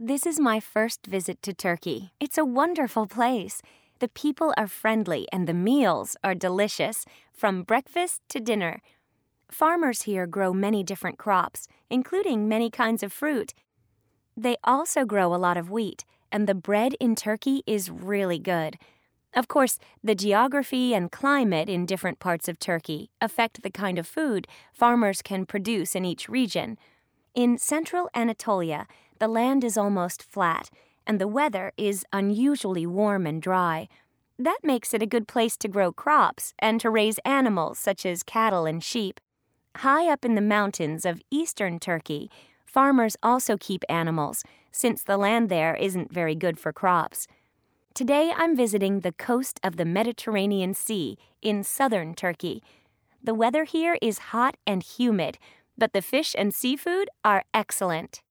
This is my first visit to Turkey. It's a wonderful place. The people are friendly and the meals are delicious, from breakfast to dinner. Farmers here grow many different crops, including many kinds of fruit. They also grow a lot of wheat, and the bread in Turkey is really good. Of course, the geography and climate in different parts of Turkey affect the kind of food farmers can produce in each region. In central Anatolia, the land is almost flat, and the weather is unusually warm and dry. That makes it a good place to grow crops and to raise animals such as cattle and sheep. High up in the mountains of eastern Turkey, farmers also keep animals, since the land there isn't very good for crops. Today I'm visiting the coast of the Mediterranean Sea in southern Turkey. The weather here is hot and humid, but the fish and seafood are excellent.